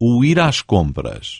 o ir às compras.